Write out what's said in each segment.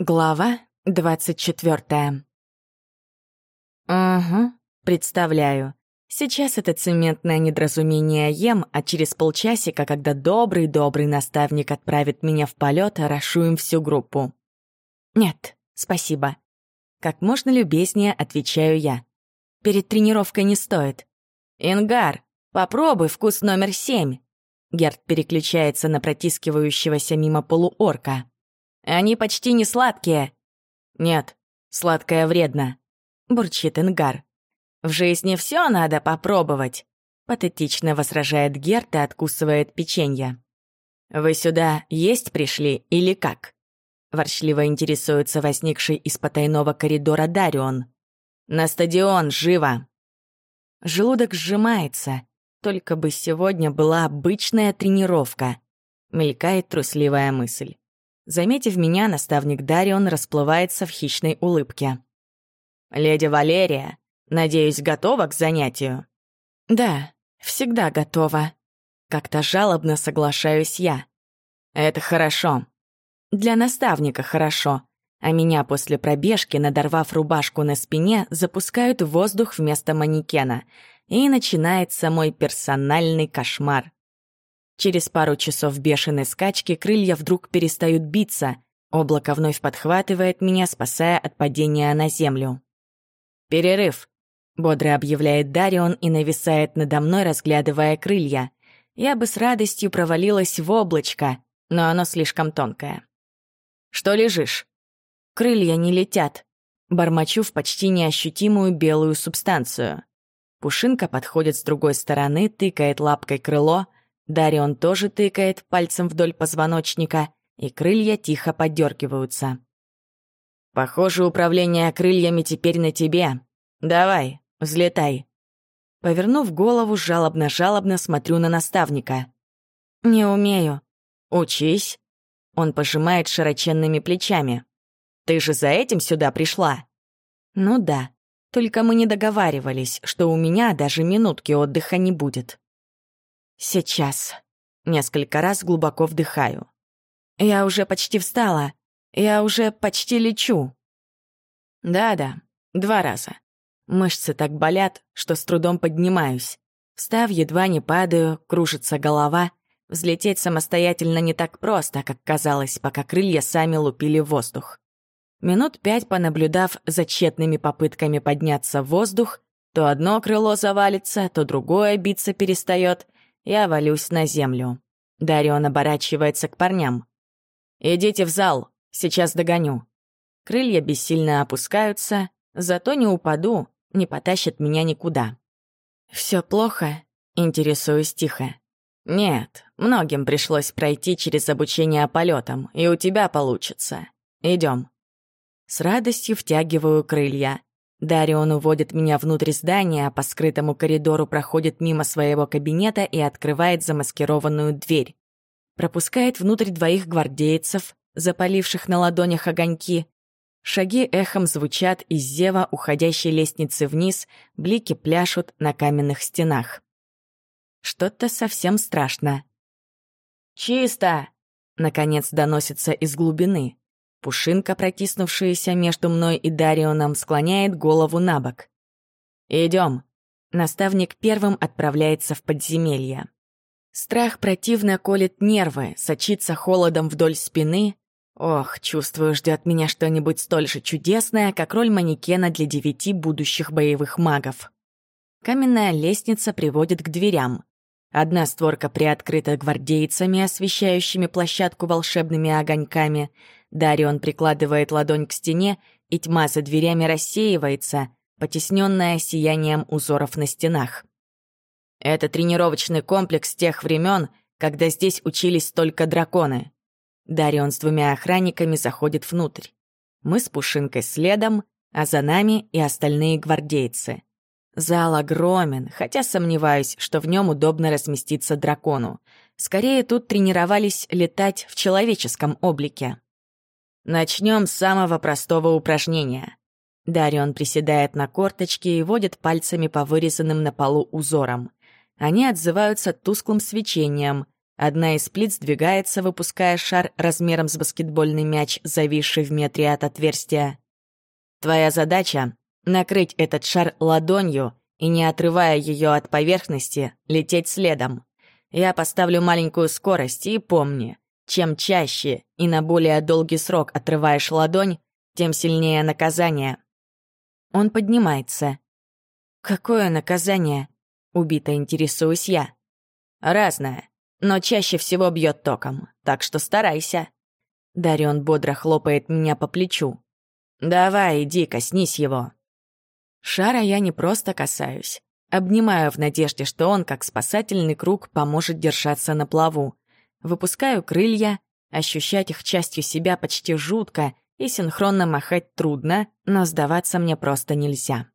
Глава двадцать четвертая. Угу, представляю. Сейчас это цементное недоразумение ем, а через полчасика, когда добрый-добрый наставник отправит меня в полет, им всю группу. Нет, спасибо. Как можно любезнее отвечаю я. Перед тренировкой не стоит. Ингар, попробуй вкус номер семь. Герд переключается на протискивающегося мимо полуорка. Они почти не сладкие. Нет, сладкое вредно, бурчит Ингар. В жизни все надо попробовать. Патетично возражает Герт и откусывает печенье. «Вы сюда есть пришли или как?» Ворчливо интересуется возникший из потайного коридора Дарион. «На стадион, живо!» Желудок сжимается. Только бы сегодня была обычная тренировка. Мелькает трусливая мысль. Заметив меня, наставник Дарион расплывается в хищной улыбке. «Леди Валерия, надеюсь, готова к занятию?» «Да, всегда готова». Как-то жалобно соглашаюсь я. «Это хорошо. Для наставника хорошо. А меня после пробежки, надорвав рубашку на спине, запускают в воздух вместо манекена. И начинается мой персональный кошмар. Через пару часов бешеной скачки крылья вдруг перестают биться, облако вновь подхватывает меня, спасая от падения на землю. «Перерыв», — бодро объявляет Дарион и нависает надо мной, разглядывая крылья. Я бы с радостью провалилась в облачко, но оно слишком тонкое. «Что лежишь?» «Крылья не летят», — бормочу в почти неощутимую белую субстанцию. Пушинка подходит с другой стороны, тыкает лапкой крыло, Дарион тоже тыкает пальцем вдоль позвоночника, и крылья тихо подергиваются. «Похоже, управление крыльями теперь на тебе. Давай, взлетай». Повернув голову, жалобно-жалобно смотрю на наставника. «Не умею». «Учись». Он пожимает широченными плечами. «Ты же за этим сюда пришла?» «Ну да, только мы не договаривались, что у меня даже минутки отдыха не будет». Сейчас. Несколько раз глубоко вдыхаю. Я уже почти встала. Я уже почти лечу. Да-да, два раза. Мышцы так болят, что с трудом поднимаюсь. Встав, едва не падаю, кружится голова. Взлететь самостоятельно не так просто, как казалось, пока крылья сами лупили воздух. Минут пять понаблюдав за тщетными попытками подняться в воздух, то одно крыло завалится, то другое биться перестает, я валюсь на землю. Дарион оборачивается к парням. «Идите в зал, сейчас догоню». Крылья бессильно опускаются, зато не упаду, не потащат меня никуда. Все плохо?» — интересуюсь тихо. «Нет, многим пришлось пройти через обучение полетам, и у тебя получится. Идем. С радостью втягиваю крылья. Дарион уводит меня внутрь здания, а по скрытому коридору проходит мимо своего кабинета и открывает замаскированную дверь. Пропускает внутрь двоих гвардейцев, запаливших на ладонях огоньки. Шаги эхом звучат из зева уходящей лестницы вниз, блики пляшут на каменных стенах. Что-то совсем страшно. «Чисто!» — наконец доносится из глубины. Пушинка, протиснувшаяся между мной и Дарионом, склоняет голову на бок. Идем. Наставник первым отправляется в подземелье. Страх противно колет нервы, сочится холодом вдоль спины. Ох, чувствую, ждет меня что-нибудь столь же чудесное, как роль манекена для девяти будущих боевых магов. Каменная лестница приводит к дверям. Одна створка приоткрыта гвардейцами, освещающими площадку волшебными огоньками, Дарион прикладывает ладонь к стене, и тьма за дверями рассеивается, потесненная сиянием узоров на стенах. Это тренировочный комплекс тех времен, когда здесь учились только драконы. Дарион с двумя охранниками заходит внутрь. Мы с Пушинкой следом, а за нами и остальные гвардейцы. Зал огромен, хотя сомневаюсь, что в нем удобно разместиться дракону. Скорее, тут тренировались летать в человеческом облике. Начнем с самого простого упражнения. Дарион приседает на корточки и водит пальцами по вырезанным на полу узорам. Они отзываются тусклым свечением. Одна из плит сдвигается, выпуская шар размером с баскетбольный мяч, зависший в метре от отверстия. Твоя задача — накрыть этот шар ладонью и, не отрывая ее от поверхности, лететь следом. Я поставлю маленькую скорость и помни, чем чаще и на более долгий срок отрываешь ладонь, тем сильнее наказание. Он поднимается. Какое наказание? Убито интересуюсь я. Разное, но чаще всего бьет током, так что старайся. Дарион бодро хлопает меня по плечу. «Давай, иди, коснись его». Шара я не просто касаюсь. Обнимаю в надежде, что он, как спасательный круг, поможет держаться на плаву. Выпускаю крылья, ощущать их частью себя почти жутко, и синхронно махать трудно, но сдаваться мне просто нельзя.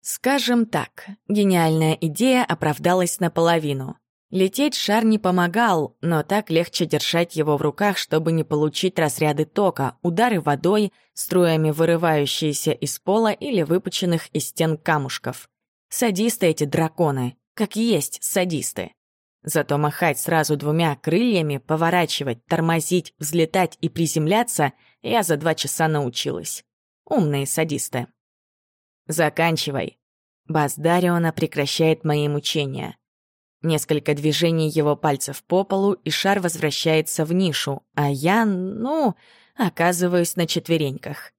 Скажем так, гениальная идея оправдалась наполовину. Лететь шар не помогал, но так легче держать его в руках, чтобы не получить разряды тока, удары водой, струями вырывающиеся из пола или выпученных из стен камушков. Садисты эти драконы, как есть садисты. Зато махать сразу двумя крыльями, поворачивать, тормозить, взлетать и приземляться я за два часа научилась. Умные садисты. «Заканчивай». Бас Дариона прекращает мои мучения. Несколько движений его пальцев по полу, и шар возвращается в нишу, а я, ну, оказываюсь на четвереньках.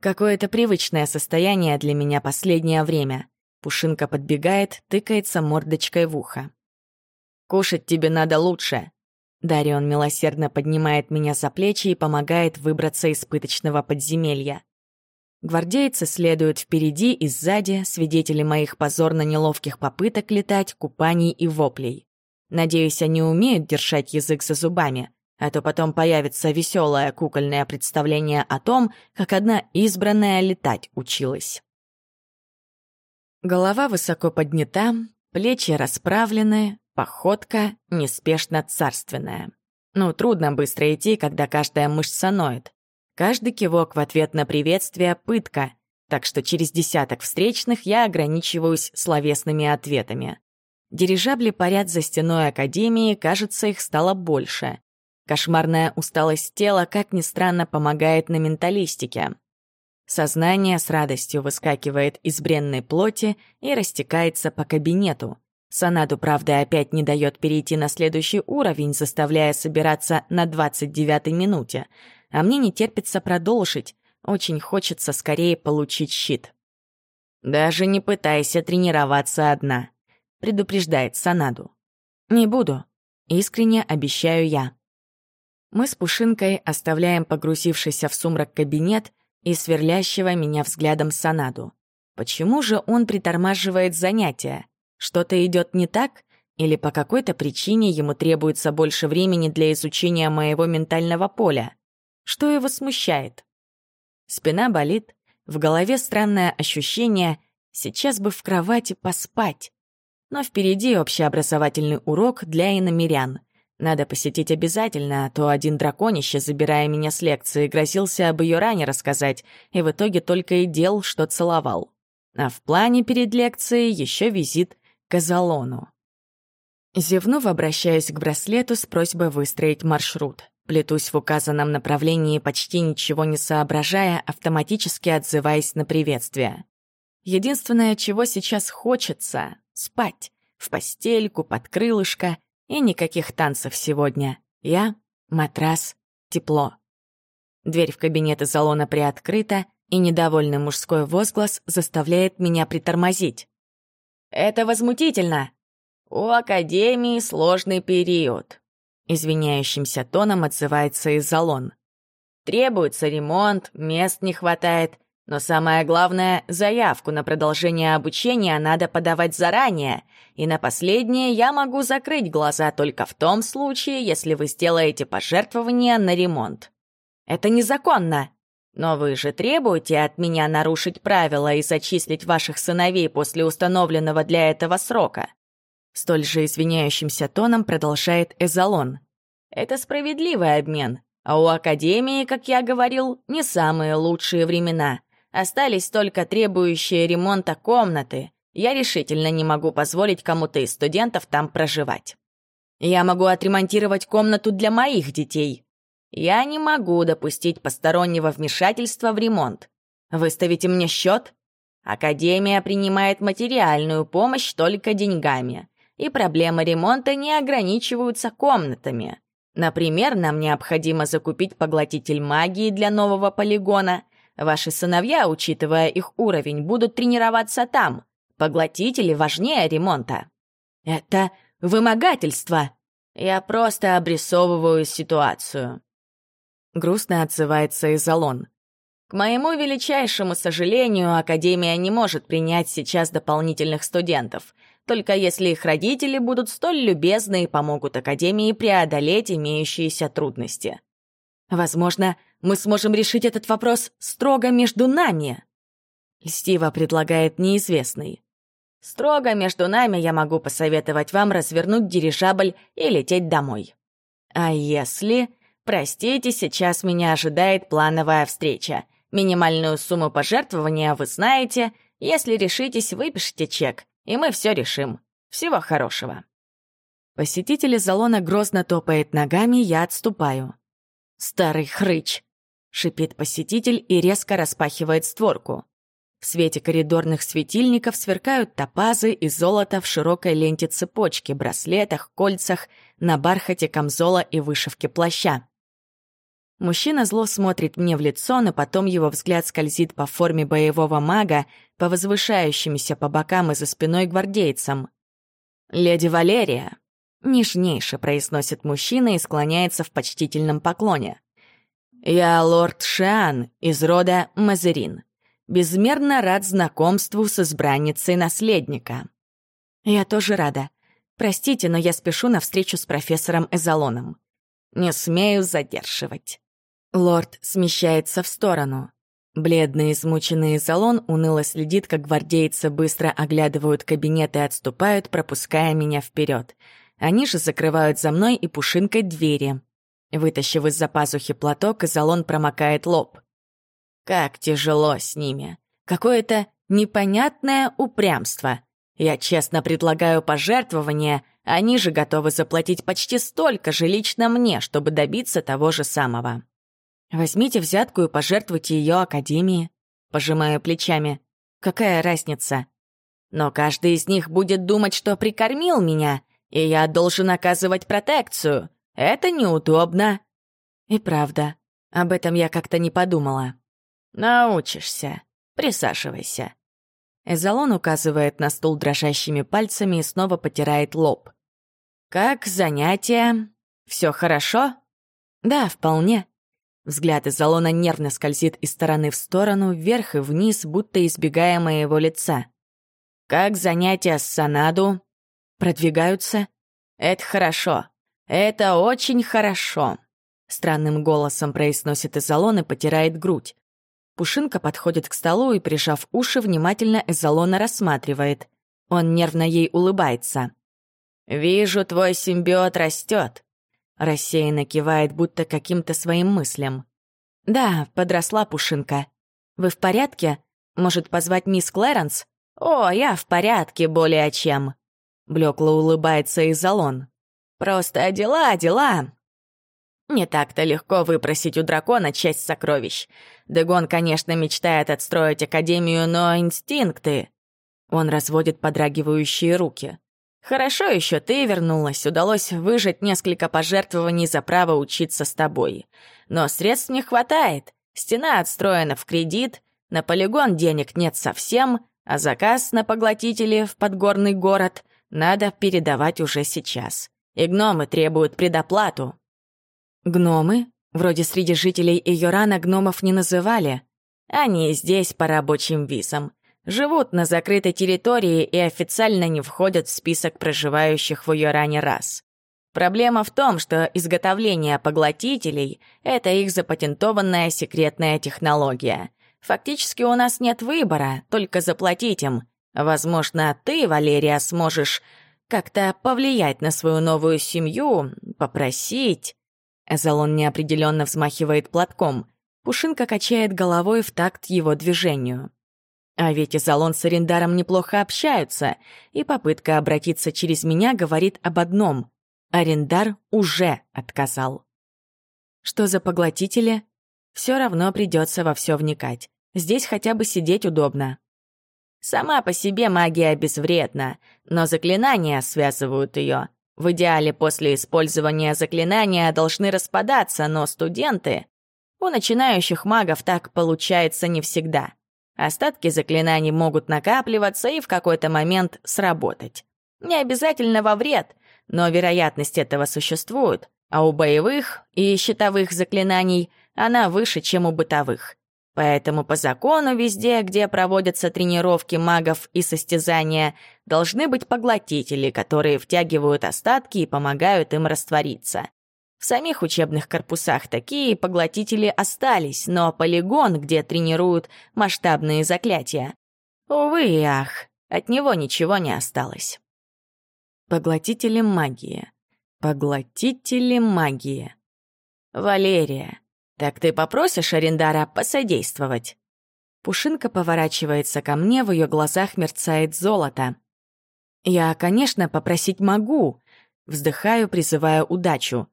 Какое-то привычное состояние для меня последнее время. Пушинка подбегает, тыкается мордочкой в ухо. «Кушать тебе надо лучше». Дарион милосердно поднимает меня за плечи и помогает выбраться из пыточного подземелья. Гвардейцы следуют впереди и сзади, свидетели моих позорно-неловких попыток летать, купаний и воплей. Надеюсь, они умеют держать язык за зубами, а то потом появится веселое кукольное представление о том, как одна избранная летать училась. Голова высоко поднята, плечи расправлены, походка неспешно царственная. Ну, трудно быстро идти, когда каждая мышца ноет. Каждый кивок в ответ на приветствие — пытка, так что через десяток встречных я ограничиваюсь словесными ответами. Дирижабли парят за стеной Академии, кажется, их стало больше. Кошмарная усталость тела, как ни странно, помогает на менталистике. Сознание с радостью выскакивает из бренной плоти и растекается по кабинету. Санаду, правда, опять не дает перейти на следующий уровень, заставляя собираться на 29-й минуте — а мне не терпится продолжить. Очень хочется скорее получить щит. «Даже не пытайся тренироваться одна», — предупреждает Санаду. «Не буду», — искренне обещаю я. Мы с Пушинкой оставляем погрузившийся в сумрак кабинет и сверлящего меня взглядом Санаду. Почему же он притормаживает занятия? Что-то идет не так? Или по какой-то причине ему требуется больше времени для изучения моего ментального поля? Что его смущает? Спина болит, в голове странное ощущение «сейчас бы в кровати поспать». Но впереди общеобразовательный урок для иномерян. Надо посетить обязательно, а то один драконище, забирая меня с лекции, грозился об ее ране рассказать, и в итоге только и делал, что целовал. А в плане перед лекцией еще визит к Азалону. Зевнув, обращаясь к браслету с просьбой выстроить маршрут. Плетусь в указанном направлении, почти ничего не соображая, автоматически отзываясь на приветствие. Единственное, чего сейчас хочется — спать. В постельку, под крылышко. И никаких танцев сегодня. Я, матрас, тепло. Дверь в кабинет из салона приоткрыта, и недовольный мужской возглас заставляет меня притормозить. «Это возмутительно! У Академии сложный период. Извиняющимся тоном отзывается Изолон. Требуется ремонт, мест не хватает, но самое главное, заявку на продолжение обучения надо подавать заранее, и на последнее я могу закрыть глаза только в том случае, если вы сделаете пожертвование на ремонт. Это незаконно. Но вы же требуете от меня нарушить правила и зачислить ваших сыновей после установленного для этого срока. Столь же извиняющимся тоном продолжает Эзолон. «Это справедливый обмен, а у Академии, как я говорил, не самые лучшие времена. Остались только требующие ремонта комнаты. Я решительно не могу позволить кому-то из студентов там проживать». Я могу отремонтировать комнату для моих детей. Я не могу допустить постороннего вмешательства в ремонт. Выставите мне счет? Академия принимает материальную помощь только деньгами, и проблемы ремонта не ограничиваются комнатами. Например, нам необходимо закупить поглотитель магии для нового полигона. Ваши сыновья, учитывая их уровень, будут тренироваться там. Поглотители важнее ремонта. Это вымогательство. Я просто обрисовываю ситуацию. Грустно отзывается Изолон. К моему величайшему сожалению, Академия не может принять сейчас дополнительных студентов — только если их родители будут столь любезны и помогут Академии преодолеть имеющиеся трудности. Возможно, мы сможем решить этот вопрос строго между нами. Льстиво предлагает неизвестный. Строго между нами я могу посоветовать вам развернуть дирижабль и лететь домой. А если... Простите, сейчас меня ожидает плановая встреча. Минимальную сумму пожертвования вы знаете. Если решитесь, выпишите чек и мы все решим. Всего хорошего». Посетитель из салона грозно топает ногами, я отступаю. «Старый хрыч!» — шипит посетитель и резко распахивает створку. В свете коридорных светильников сверкают топазы и золото в широкой ленте цепочки, браслетах, кольцах, на бархате камзола и вышивке плаща. Мужчина зло смотрит мне в лицо, но потом его взгляд скользит по форме боевого мага, по возвышающимся по бокам и за спиной гвардейцам. «Леди Валерия», — нежнейше произносит мужчина и склоняется в почтительном поклоне. «Я лорд Шиан из рода Мазерин. Безмерно рад знакомству с избранницей наследника». «Я тоже рада. Простите, но я спешу на встречу с профессором Эзолоном. Не смею задерживать». Лорд смещается в сторону. Бледный, измученный салон уныло следит, как гвардейцы быстро оглядывают кабинет и отступают, пропуская меня вперед. Они же закрывают за мной и пушинкой двери. Вытащив из-за пазухи платок, Изолон промокает лоб. Как тяжело с ними. Какое-то непонятное упрямство. Я честно предлагаю пожертвования, они же готовы заплатить почти столько же лично мне, чтобы добиться того же самого. Возьмите взятку и пожертвуйте ее Академии. Пожимаю плечами. Какая разница? Но каждый из них будет думать, что прикормил меня, и я должен оказывать протекцию. Это неудобно. И правда, об этом я как-то не подумала. Научишься. Присаживайся. Эзолон указывает на стул дрожащими пальцами и снова потирает лоб. «Как занятие? Все хорошо?» «Да, вполне. Взгляд из салона нервно скользит из стороны в сторону, вверх и вниз, будто избегая моего лица. «Как занятия с Санаду?» «Продвигаются?» «Это хорошо. Это очень хорошо», — странным голосом произносит Эзолон и потирает грудь. Пушинка подходит к столу и, прижав уши, внимательно Эзолона рассматривает. Он нервно ей улыбается. «Вижу, твой симбиот растет. Рассеянно кивает, будто каким-то своим мыслям. «Да, подросла Пушинка. Вы в порядке? Может, позвать мисс Клэренс?» «О, я в порядке более чем». Блекло улыбается Изолон. «Просто дела, дела». Не так-то легко выпросить у дракона часть сокровищ. Дегон, конечно, мечтает отстроить Академию, но инстинкты... Он разводит подрагивающие руки. Хорошо еще ты вернулась, удалось выжать несколько пожертвований за право учиться с тобой. Но средств не хватает, стена отстроена в кредит, на полигон денег нет совсем, а заказ на поглотители в подгорный город надо передавать уже сейчас. И гномы требуют предоплату. Гномы? Вроде среди жителей Иорана гномов не называли. Они здесь по рабочим визам живут на закрытой территории и официально не входят в список проживающих в Юране рас. Проблема в том, что изготовление поглотителей — это их запатентованная секретная технология. Фактически у нас нет выбора, только заплатить им. Возможно, ты, Валерия, сможешь как-то повлиять на свою новую семью, попросить. Эзолон неопределенно взмахивает платком. Пушинка качает головой в такт его движению. А ведь Изолон с Арендаром неплохо общаются, и попытка обратиться через меня говорит об одном. Арендар уже отказал. Что за поглотители? Все равно придется во все вникать. Здесь хотя бы сидеть удобно. Сама по себе магия безвредна, но заклинания связывают ее. В идеале после использования заклинания должны распадаться, но студенты... У начинающих магов так получается не всегда. Остатки заклинаний могут накапливаться и в какой-то момент сработать. Не обязательно во вред, но вероятность этого существует, а у боевых и щитовых заклинаний она выше, чем у бытовых. Поэтому по закону везде, где проводятся тренировки магов и состязания, должны быть поглотители, которые втягивают остатки и помогают им раствориться. В самих учебных корпусах такие поглотители остались, но полигон, где тренируют масштабные заклятия. Увы и ах, от него ничего не осталось. Поглотители магии. Поглотители магии. Валерия, «Так ты попросишь Арендара посодействовать?» Пушинка поворачивается ко мне, в ее глазах мерцает золото. «Я, конечно, попросить могу», — вздыхаю, призывая удачу.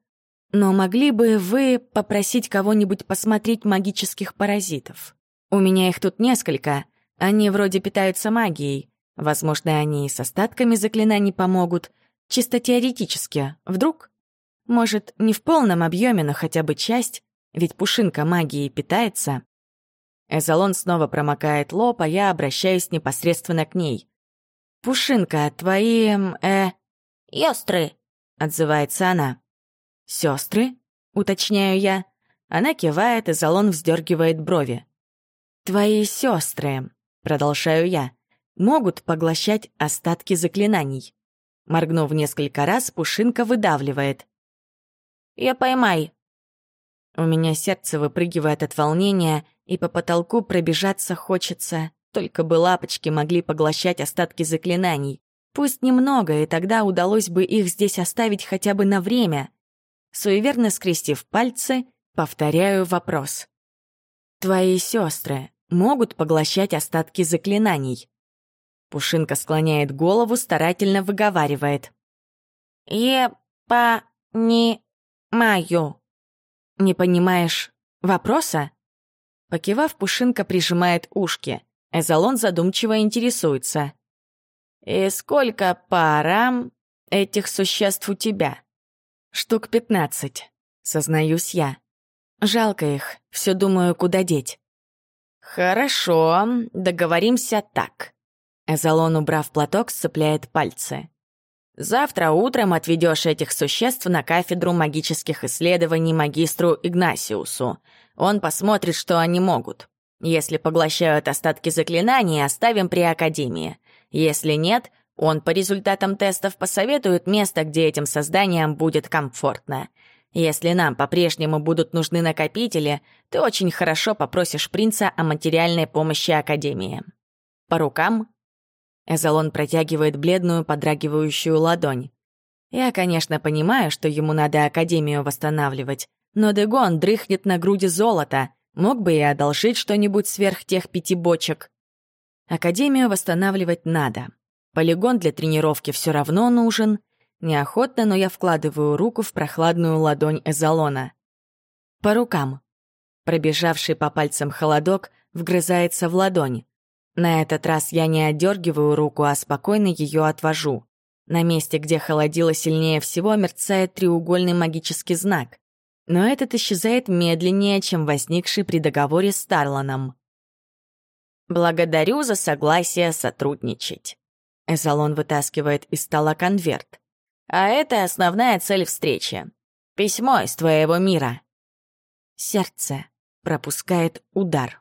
«Но могли бы вы попросить кого-нибудь посмотреть магических паразитов? У меня их тут несколько, они вроде питаются магией. Возможно, они и с остатками заклинаний помогут. Чисто теоретически. Вдруг? Может, не в полном объеме, но хотя бы часть? Ведь пушинка магией питается. Эзолон снова промокает лоб, а я обращаюсь непосредственно к ней. «Пушинка, твои... э...» «Ёстры», — отзывается она. «Сёстры?» — уточняю я. Она кивает, и Залон вздергивает брови. «Твои сестры», — продолжаю я, — «могут поглощать остатки заклинаний». Моргнув несколько раз, Пушинка выдавливает. «Я поймай, у меня сердце выпрыгивает от волнения, и по потолку пробежаться хочется. Только бы лапочки могли поглощать остатки заклинаний. Пусть немного, и тогда удалось бы их здесь оставить хотя бы на время. Суеверно скрестив пальцы, повторяю вопрос. «Твои сестры могут поглощать остатки заклинаний?» Пушинка склоняет голову, старательно выговаривает. «Е-по-не-маю». «Не понимаешь вопроса?» Покивав, Пушинка прижимает ушки. Эзолон задумчиво интересуется. «И сколько парам этих существ у тебя?» «Штук пятнадцать», — сознаюсь я. «Жалко их, все думаю, куда деть». «Хорошо, договоримся так». Эзолон, убрав платок, сцепляет пальцы. Завтра утром отведешь этих существ на кафедру магических исследований магистру Игнасиусу. Он посмотрит, что они могут. Если поглощают остатки заклинаний, оставим при Академии. Если нет, он по результатам тестов посоветует место, где этим созданиям будет комфортно. Если нам по-прежнему будут нужны накопители, ты очень хорошо попросишь принца о материальной помощи Академии. По рукам Эзолон протягивает бледную, подрагивающую ладонь. Я, конечно, понимаю, что ему надо Академию восстанавливать, но Дегон дрыхнет на груди золота, мог бы и одолжить что-нибудь сверх тех пяти бочек. Академию восстанавливать надо. Полигон для тренировки все равно нужен. Неохотно, но я вкладываю руку в прохладную ладонь Эзолона. По рукам. Пробежавший по пальцам холодок вгрызается в ладонь. На этот раз я не отдергиваю руку, а спокойно ее отвожу. На месте, где холодило сильнее всего, мерцает треугольный магический знак. Но этот исчезает медленнее, чем возникший при договоре с Тарланом. «Благодарю за согласие сотрудничать». Эзолон вытаскивает из стола конверт. «А это основная цель встречи. Письмо из твоего мира». Сердце пропускает удар.